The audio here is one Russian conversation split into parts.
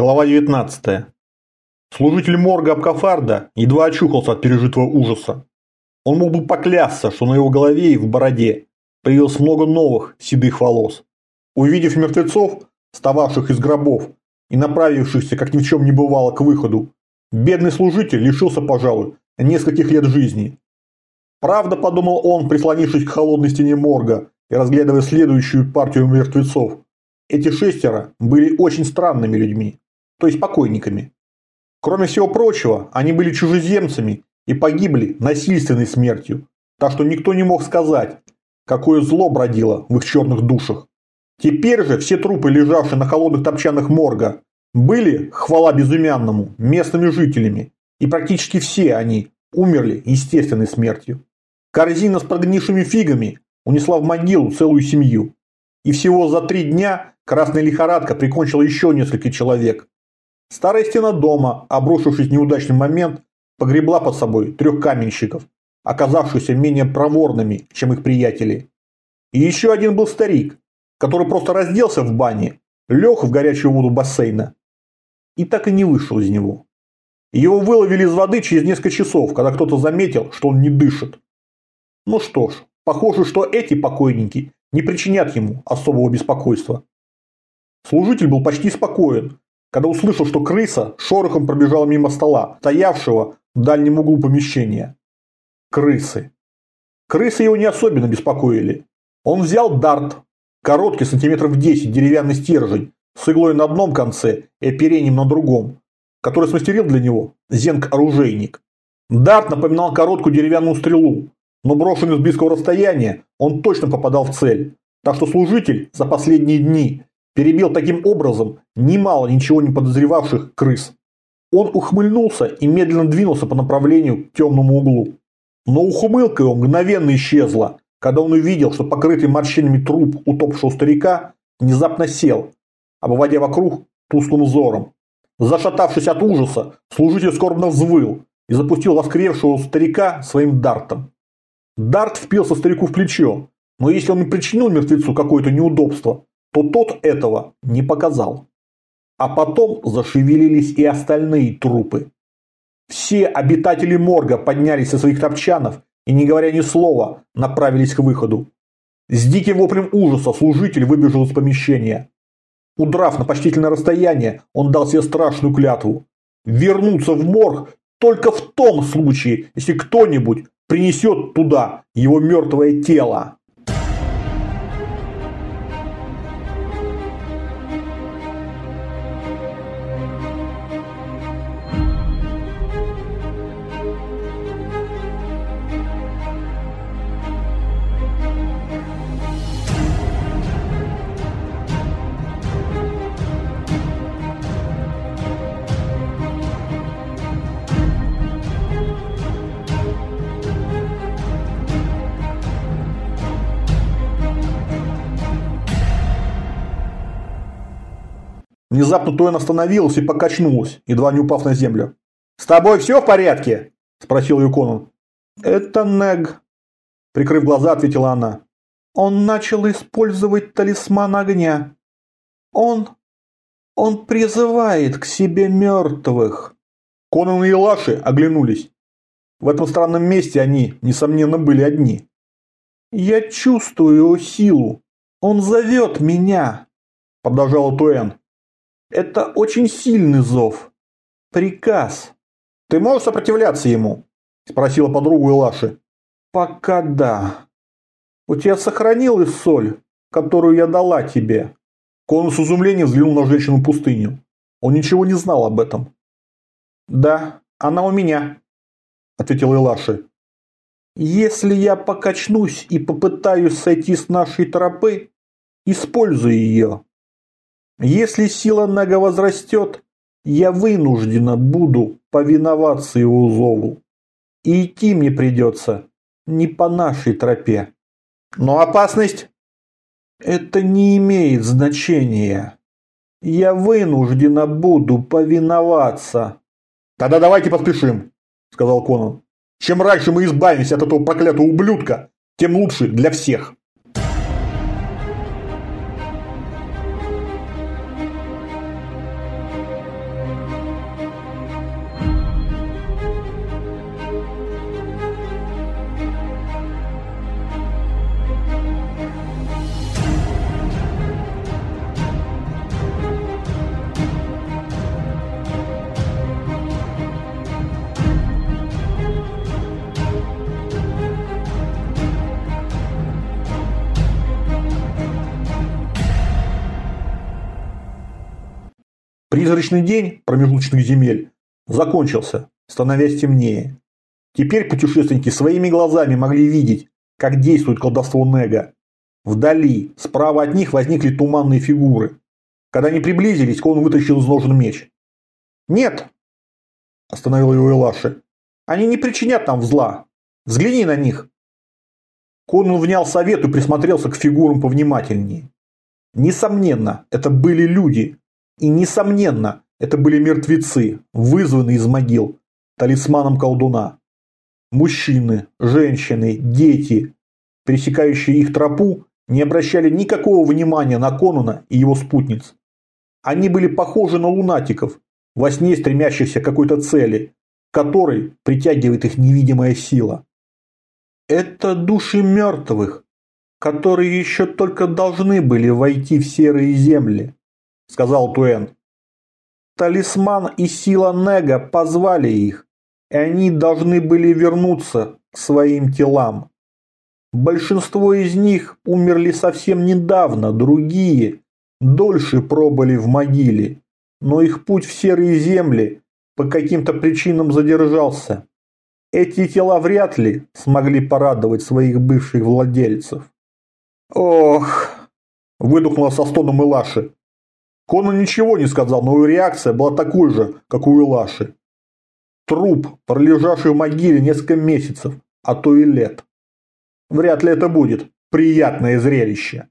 Глава 19. Служитель морга Абкафарда едва очухался от пережитого ужаса. Он мог бы поклясться, что на его голове и в бороде появилось много новых седых волос. Увидев мертвецов, встававших из гробов и направившихся, как ни в чем не бывало, к выходу, бедный служитель лишился, пожалуй, нескольких лет жизни. Правда, подумал он, прислонившись к холодной стене морга и разглядывая следующую партию мертвецов, эти шестеро были очень странными людьми, то есть покойниками. Кроме всего прочего, они были чужеземцами и погибли насильственной смертью, так что никто не мог сказать, какое зло бродило в их черных душах. Теперь же все трупы, лежавшие на холодных топчанах морга, были, хвала безымянному, местными жителями, и практически все они умерли естественной смертью. Корзина с прогнившими фигами унесла в могилу целую семью. И всего за три дня красная лихорадка прикончила еще несколько человек. Старая стена дома, обрушившись в неудачный момент, погребла под собой трех каменщиков, оказавшихся менее проворными, чем их приятели. И еще один был старик, который просто разделся в бане, лег в горячую воду бассейна и так и не вышел из него. Его выловили из воды через несколько часов, когда кто-то заметил, что он не дышит. Ну что ж, похоже, что эти покойники не причинят ему особого беспокойства. Служитель был почти спокоен, когда услышал, что крыса шорохом пробежала мимо стола, стоявшего в дальнем углу помещения. Крысы. Крысы его не особенно беспокоили. Он взял дарт, короткий сантиметров 10 деревянный стержень, с иглой на одном конце и оперением на другом, который смастерил для него зенг-оружейник. Дарт напоминал короткую деревянную стрелу, но брошенный с близкого расстояния он точно попадал в цель. Так что служитель за последние дни перебил таким образом немало ничего не подозревавших крыс. Он ухмыльнулся и медленно двинулся по направлению к темному углу. Но ухмылка его мгновенно исчезла, когда он увидел, что покрытый морщинами труп утопшего старика внезапно сел, обводя вокруг тусклым взором. Зашатавшись от ужаса, служитель скорбно взвыл и запустил воскревшего старика своим дартом. Дарт впился старику в плечо, но если он и причинил мертвецу какое-то неудобство, то тот этого не показал. А потом зашевелились и остальные трупы. Все обитатели морга поднялись со своих топчанов и, не говоря ни слова, направились к выходу. С диким воплем ужаса служитель выбежал из помещения. Удрав на почтительное расстояние, он дал себе страшную клятву. Вернуться в морг только в том случае, если кто-нибудь принесет туда его мертвое тело. Внезапно Туэн остановилась и покачнулась, едва не упав на землю. «С тобой все в порядке?» – спросил ее Конан. «Это Нег», – прикрыв глаза, ответила она. «Он начал использовать талисман огня. Он... он призывает к себе мертвых». Конан и Лаши оглянулись. В этом странном месте они, несомненно, были одни. «Я чувствую его силу. Он зовет меня», – продолжала Туэн. Это очень сильный зов. Приказ. Ты можешь сопротивляться ему? Спросила подругу Илаши. Пока да. У тебя сохранилась соль, которую я дала тебе? Конус с изумлением взглянул на женщину пустыню. Он ничего не знал об этом. Да, она у меня, ответила Илаши. Если я покачнусь и попытаюсь сойти с нашей тропы, используй ее. Если сила Нага возрастет, я вынуждена буду повиноваться его зову. И идти мне придется не по нашей тропе. Но опасность? Это не имеет значения. Я вынуждена буду повиноваться. Тогда давайте поспешим, сказал Конан. Чем раньше мы избавимся от этого проклятого ублюдка, тем лучше для всех. Призрачный день промежуточных земель закончился, становясь темнее. Теперь путешественники своими глазами могли видеть, как действует колдовство Нега. Вдали, справа от них возникли туманные фигуры. Когда они приблизились, он вытащил из ножен меч. «Нет!» – остановил его Элаши. «Они не причинят нам зла. Взгляни на них!» Конун внял совет и присмотрелся к фигурам повнимательнее. Несомненно, это были люди. И несомненно, это были мертвецы, вызванные из могил, талисманом колдуна. Мужчины, женщины, дети, пересекающие их тропу, не обращали никакого внимания на Конуна и его спутниц. Они были похожи на лунатиков, во сне стремящихся к какой-то цели, которой притягивает их невидимая сила. Это души мертвых, которые еще только должны были войти в серые земли, сказал Туэн. Талисман и сила Нега позвали их, и они должны были вернуться к своим телам. Большинство из них умерли совсем недавно, другие дольше пробыли в могиле, но их путь в серые земли по каким-то причинам задержался. Эти тела вряд ли смогли порадовать своих бывших владельцев. «Ох!» – выдохнула со стоном Илаши. Конан ничего не сказал, но его реакция была такой же, как у Илаши. Труп, пролежавший в могиле несколько месяцев, а то и лет. Вряд ли это будет приятное зрелище.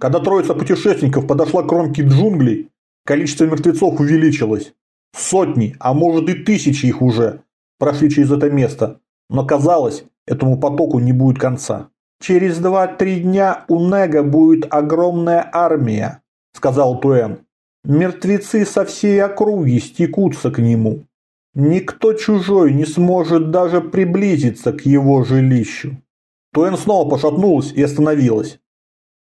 Когда троица путешественников подошла к кромке джунглей, количество мертвецов увеличилось. Сотни, а может и тысячи их уже прошли через это место, но казалось, этому потоку не будет конца. «Через два-три дня у Нега будет огромная армия», – сказал Туэн. «Мертвецы со всей округи стекутся к нему. Никто чужой не сможет даже приблизиться к его жилищу». Туэн снова пошатнулась и остановилась.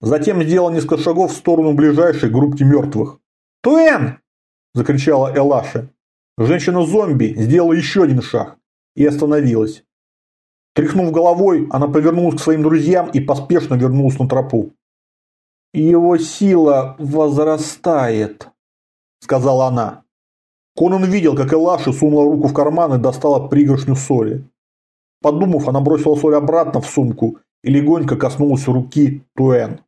Затем сделал несколько шагов в сторону ближайшей группки мертвых. «Туэн!» – закричала Элаша. Женщина-зомби сделала еще один шаг и остановилась. Тряхнув головой, она повернулась к своим друзьям и поспешно вернулась на тропу. «Его сила возрастает», – сказала она. Конан видел, как Элаша сунула руку в карман и достала пригоршню соли. Подумав, она бросила соль обратно в сумку и легонько коснулась руки Туэн.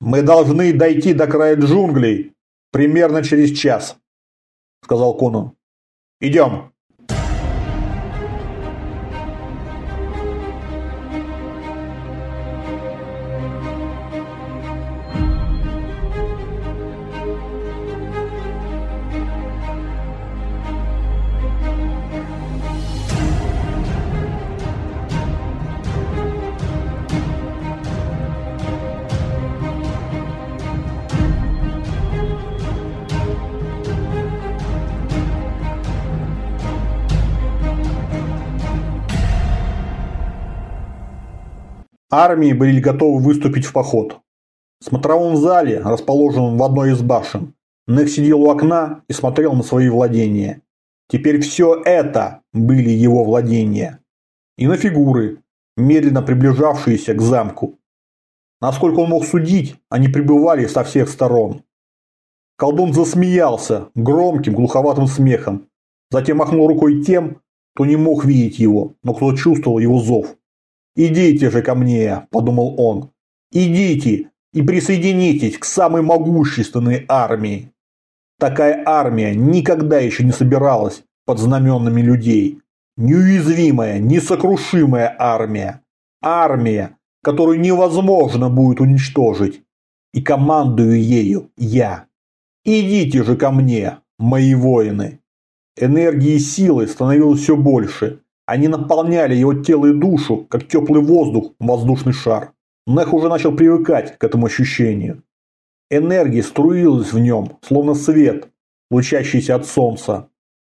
«Мы должны дойти до края джунглей примерно через час», – сказал Конан. «Идем». Армии были готовы выступить в поход. В смотровом зале, расположенном в одной из башен, Нек сидел у окна и смотрел на свои владения. Теперь все это были его владения. И на фигуры, медленно приближавшиеся к замку. Насколько он мог судить, они прибывали со всех сторон. Колдун засмеялся громким глуховатым смехом, затем махнул рукой тем, кто не мог видеть его, но кто чувствовал его зов. «Идите же ко мне», – подумал он. «Идите и присоединитесь к самой могущественной армии». Такая армия никогда еще не собиралась под знаменами людей. Неуязвимая, несокрушимая армия. Армия, которую невозможно будет уничтожить. И командую ею я. Идите же ко мне, мои воины. Энергии и силы становилось все больше. Они наполняли его тело и душу, как теплый воздух, воздушный шар. Нех уже начал привыкать к этому ощущению. Энергия струилась в нем, словно свет, лучащийся от солнца.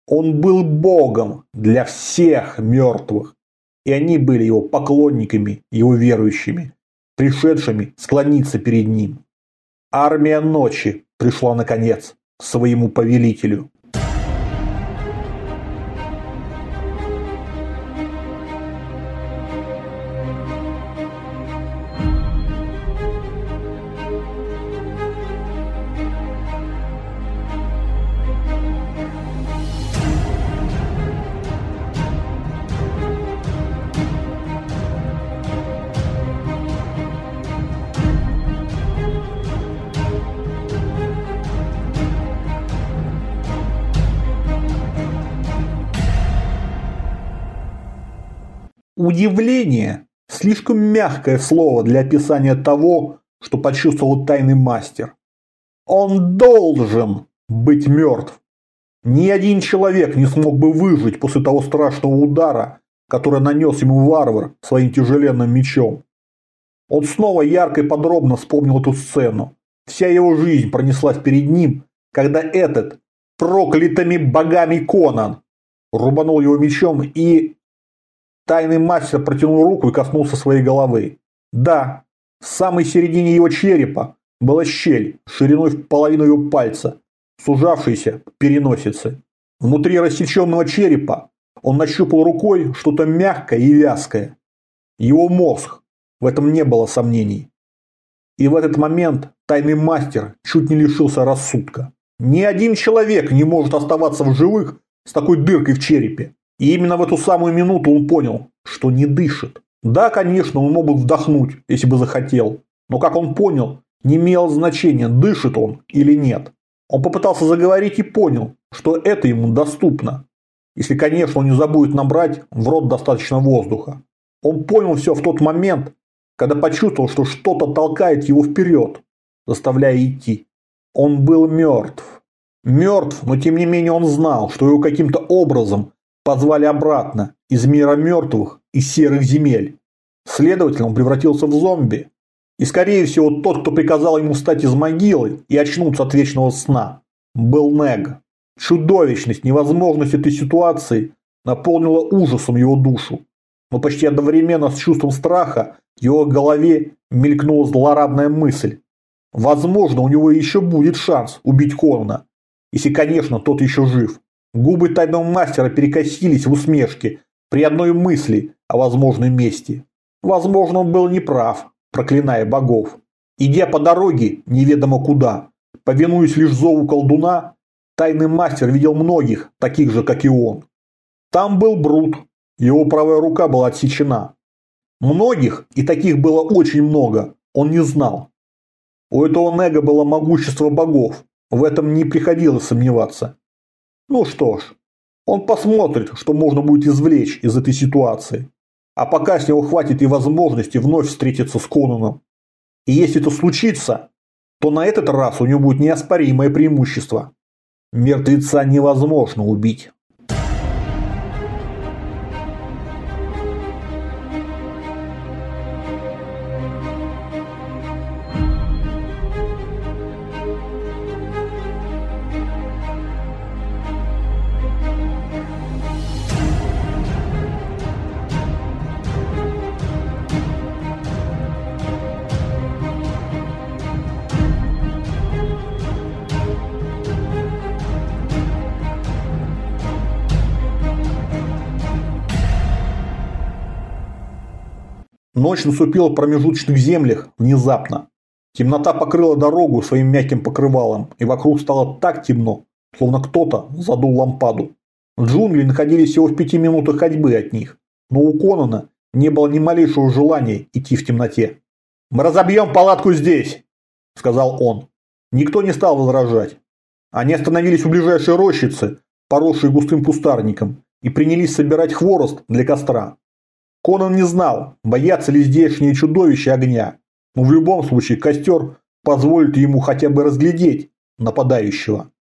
Он был богом для всех мертвых, и они были его поклонниками, его верующими, пришедшими склониться перед ним. Армия ночи пришла наконец к своему повелителю. Слишком мягкое слово для описания того, что почувствовал тайный мастер. Он должен быть мертв. Ни один человек не смог бы выжить после того страшного удара, который нанес ему варвар своим тяжеленным мечом. Он снова ярко и подробно вспомнил эту сцену. Вся его жизнь пронеслась перед ним, когда этот, проклятыми богами Конан, рубанул его мечом и Тайный мастер протянул руку и коснулся своей головы. Да, в самой середине его черепа была щель шириной в половину его пальца, сужавшаяся к переносице. Внутри рассеченного черепа он нащупал рукой что-то мягкое и вязкое. Его мозг, в этом не было сомнений. И в этот момент тайный мастер чуть не лишился рассудка. Ни один человек не может оставаться в живых с такой дыркой в черепе. И именно в эту самую минуту он понял, что не дышит. Да, конечно, он мог бы вдохнуть, если бы захотел. Но как он понял, не имело значения, дышит он или нет. Он попытался заговорить и понял, что это ему доступно. Если, конечно, он не забудет набрать в рот достаточно воздуха. Он понял все в тот момент, когда почувствовал, что что-то толкает его вперед, заставляя идти. Он был мертв. Мертв, но тем не менее он знал, что его каким-то образом позвали обратно из мира мертвых и серых земель. Следовательно, он превратился в зомби. И, скорее всего, тот, кто приказал ему встать из могилы и очнуться от вечного сна, был Нег. Чудовищность, невозможность этой ситуации наполнила ужасом его душу. Но почти одновременно с чувством страха в его голове мелькнула злорадная мысль. Возможно, у него еще будет шанс убить Конана, если, конечно, тот еще жив. Губы тайного мастера перекосились в усмешке при одной мысли о возможной мести. Возможно, он был неправ, проклиная богов. Идя по дороге, неведомо куда, повинуясь лишь зову колдуна, тайный мастер видел многих, таких же, как и он. Там был Брут, его правая рука была отсечена. Многих, и таких было очень много, он не знал. У этого Нега было могущество богов, в этом не приходилось сомневаться. Ну что ж, он посмотрит, что можно будет извлечь из этой ситуации. А пока с него хватит и возможности вновь встретиться с Конаном. И если это случится, то на этот раз у него будет неоспоримое преимущество. Мертвеца невозможно убить. Ночь наступила в промежуточных землях внезапно. Темнота покрыла дорогу своим мягким покрывалом, и вокруг стало так темно, словно кто-то задул лампаду. Джунгли находились всего в пяти минутах ходьбы от них, но у Конана не было ни малейшего желания идти в темноте. «Мы разобьем палатку здесь!» – сказал он. Никто не стал возражать. Они остановились у ближайшей рощицы, поросшей густым кустарником, и принялись собирать хворост для костра. Конан не знал, боятся ли здешние чудовища огня, но в любом случае костер позволит ему хотя бы разглядеть нападающего.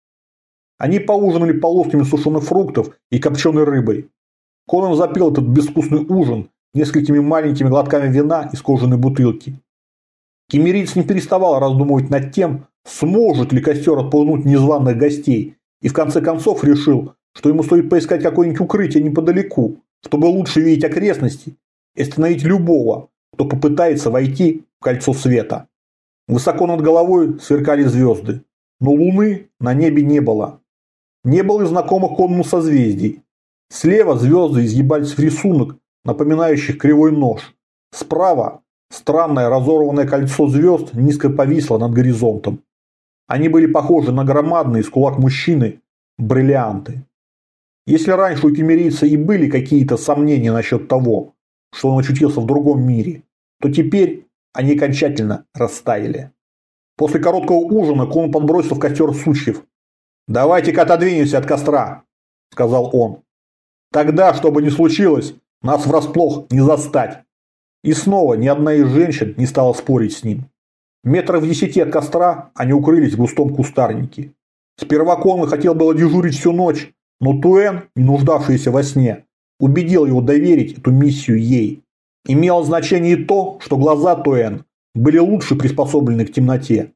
Они поужинали полосками сушеных фруктов и копченой рыбой. Конан запил этот безвкусный ужин несколькими маленькими глотками вина из кожаной бутылки. Кемериц не переставал раздумывать над тем, сможет ли костер отпугнуть незваных гостей, и в конце концов решил, что ему стоит поискать какое-нибудь укрытие неподалеку, чтобы лучше видеть окрестности и остановить любого, кто попытается войти в кольцо света. Высоко над головой сверкали звезды, но луны на небе не было. Не было и знакомых конму созвездий. Слева звезды изгибались в рисунок, напоминающих кривой нож. Справа странное разорванное кольцо звезд низко повисло над горизонтом. Они были похожи на громадные с кулак мужчины бриллианты. Если раньше у кемерийца и были какие-то сомнения насчет того, что он очутился в другом мире, то теперь они окончательно растаяли. После короткого ужина Кон подбросил в костер сучьев. «Давайте-ка отодвинемся от костра», – сказал он. «Тогда, что бы ни случилось, нас врасплох не застать». И снова ни одна из женщин не стала спорить с ним. Метров в десяти от костра они укрылись в густом кустарнике. Сперва Конлы хотел было дежурить всю ночь, но Туэн, не нуждавшийся во сне, убедил его доверить эту миссию ей. Имело значение и то, что глаза Туэн были лучше приспособлены к темноте.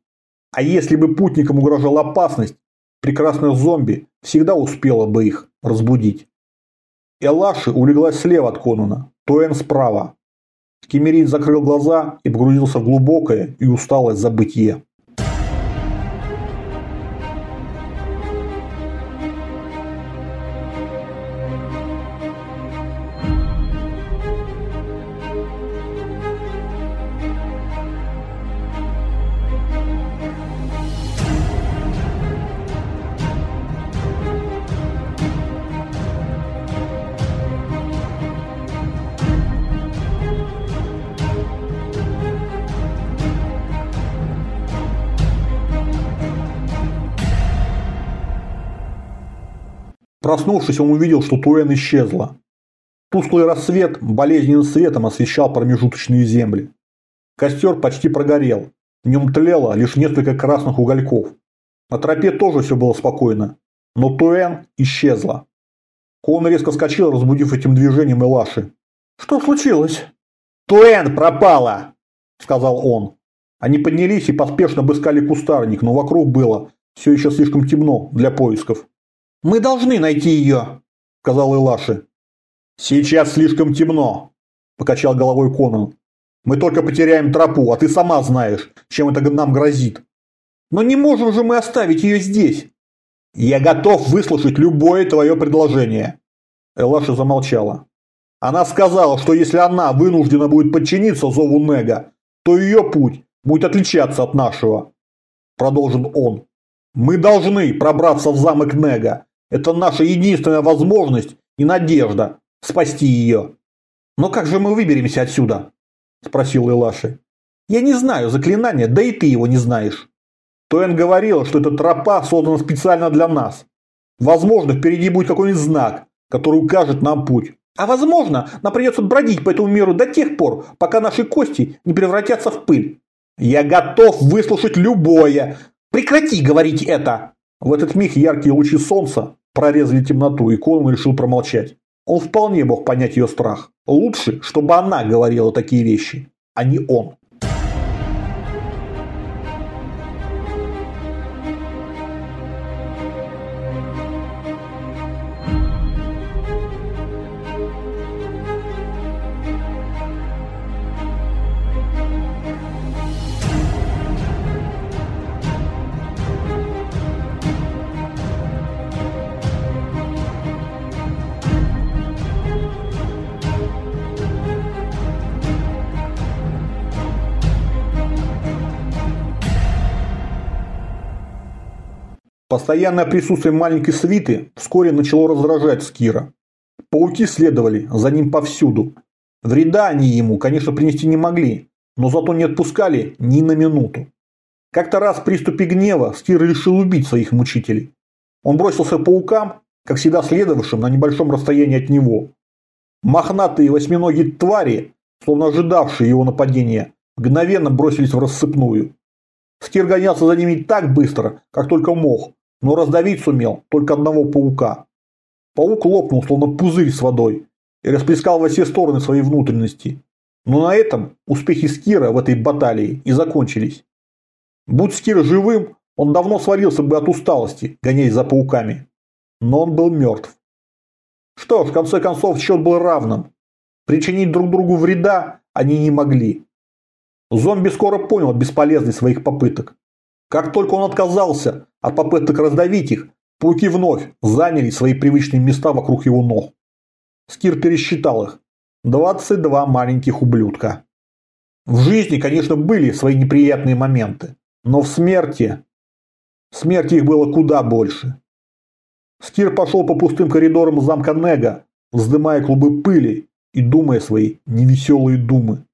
А если бы путникам угрожала опасность, прекрасная зомби всегда успела бы их разбудить. Элаши улеглась слева от Конуна, Туэн справа. Кемерин закрыл глаза и погрузился в глубокое и усталое забытье. Проснувшись, он увидел, что Туэн исчезла. Тусклый рассвет болезненным светом освещал промежуточные земли. Костер почти прогорел. В нем тлело лишь несколько красных угольков. На тропе тоже все было спокойно. Но Туэн исчезла. Кон резко вскочил, разбудив этим движением Элаши. «Что случилось?» «Туэн пропала!» – сказал он. Они поднялись и поспешно обыскали кустарник, но вокруг было все еще слишком темно для поисков. «Мы должны найти ее», – сказал Илаши. «Сейчас слишком темно», – покачал головой Конан. «Мы только потеряем тропу, а ты сама знаешь, чем это нам грозит». «Но не можем же мы оставить ее здесь». «Я готов выслушать любое твое предложение». Элаша замолчала. Она сказала, что если она вынуждена будет подчиниться зову Нега, то ее путь будет отличаться от нашего. Продолжил он. Мы должны пробраться в замок Нега это наша единственная возможность и надежда спасти ее. Но как же мы выберемся отсюда? Спросил Илаши. Я не знаю заклинания, да и ты его не знаешь. Тоэн говорила, что эта тропа создана специально для нас. Возможно, впереди будет какой-нибудь знак, который укажет нам путь. А возможно, нам придется бродить по этому миру до тех пор, пока наши кости не превратятся в пыль. Я готов выслушать любое. Прекрати говорить это. В этот миг яркие лучи солнца прорезали темноту, и Конан решил промолчать. Он вполне мог понять ее страх. Лучше, чтобы она говорила такие вещи, а не он. Постоянное присутствие маленькой свиты вскоре начало раздражать Скира. Пауки следовали за ним повсюду. Вреда они ему, конечно, принести не могли, но зато не отпускали ни на минуту. Как-то раз в приступе гнева Скир решил убить своих мучителей. Он бросился паукам, как всегда следовавшим на небольшом расстоянии от него. Мохнатые восьминогие твари, словно ожидавшие его нападения, мгновенно бросились в рассыпную. Скир гонялся за ними так быстро, как только мог, но раздавить сумел только одного паука. Паук лопнул, словно пузырь с водой, и расплескал во все стороны свои внутренности. Но на этом успехи Скира в этой баталии и закончились. Будь Скир живым, он давно свалился бы от усталости, гоняясь за пауками. Но он был мертв. Что ж, в конце концов, счет был равным. Причинить друг другу вреда они не могли. Зомби скоро понял бесполезность своих попыток. Как только он отказался от попыток раздавить их, пауки вновь заняли свои привычные места вокруг его ног. Скир пересчитал их. 22 маленьких ублюдка. В жизни, конечно, были свои неприятные моменты, но в смерти... В смерти их было куда больше. Скир пошел по пустым коридорам замка Нега, вздымая клубы пыли и думая свои невеселые думы.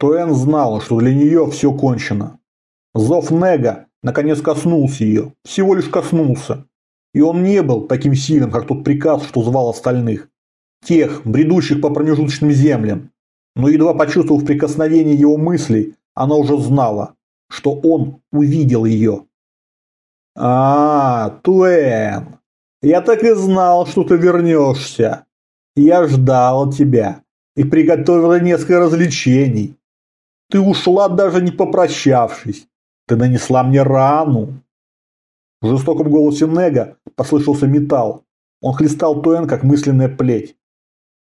Туэн знала, что для нее все кончено. Зов Нега наконец коснулся ее, всего лишь коснулся. И он не был таким сильным, как тот приказ, что звал остальных. Тех, бредущих по промежуточным землям. Но едва почувствовав прикосновение его мыслей, она уже знала, что он увидел ее. «А, Туэн, я так и знал, что ты вернешься. Я ждал тебя и приготовила несколько развлечений. Ты ушла, даже не попрощавшись. Ты нанесла мне рану. В жестоком голосе Нега послышался металл. Он хлестал Туэн, как мысленная плеть.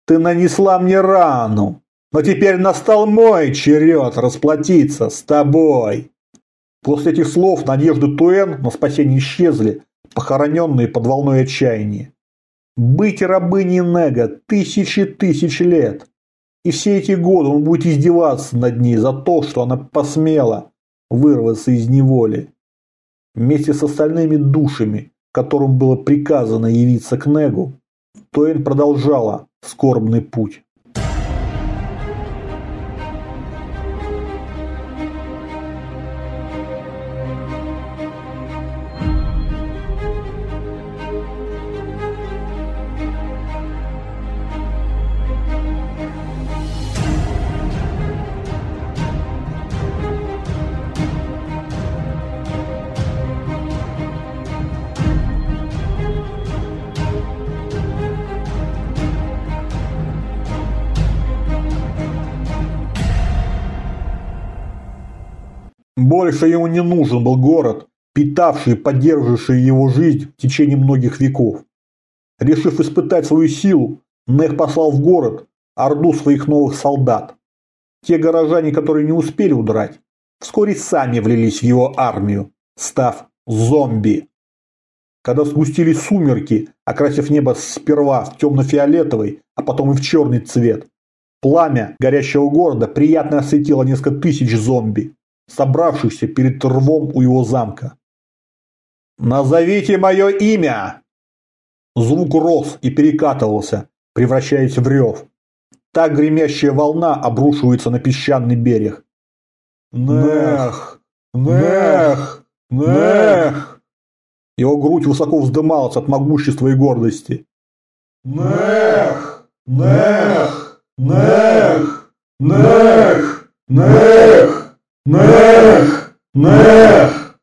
Ты нанесла мне рану, но теперь настал мой черед расплатиться с тобой. После этих слов надежды Туэн на спасение исчезли, похороненные под волной отчаяния. Быть рабыней Нега тысячи тысяч лет. И все эти годы он будет издеваться над ней за то, что она посмела вырваться из неволи. Вместе с остальными душами, которым было приказано явиться к Негу, Тоин продолжала скорбный путь. Больше ему не нужен был город, питавший и поддерживавший его жизнь в течение многих веков. Решив испытать свою силу, Нех послал в город орду своих новых солдат. Те горожане, которые не успели удрать, вскоре сами влились в его армию, став зомби. Когда сгустились сумерки, окрасив небо сперва в темно-фиолетовый, а потом и в черный цвет, пламя горящего города приятно осветило несколько тысяч зомби собравшихся перед рвом у его замка. «Назовите мое имя!» Звук рос и перекатывался, превращаясь в рев. Так гремящая волна обрушивается на песчаный берег. «Нех! Нех! Нех!» Его грудь высоко вздымалась от могущества и гордости. «Нех! Нех! Нех! Нех! Нех!» Нех! Нех!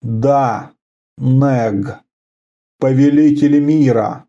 Да, Нег. Повелитель мира.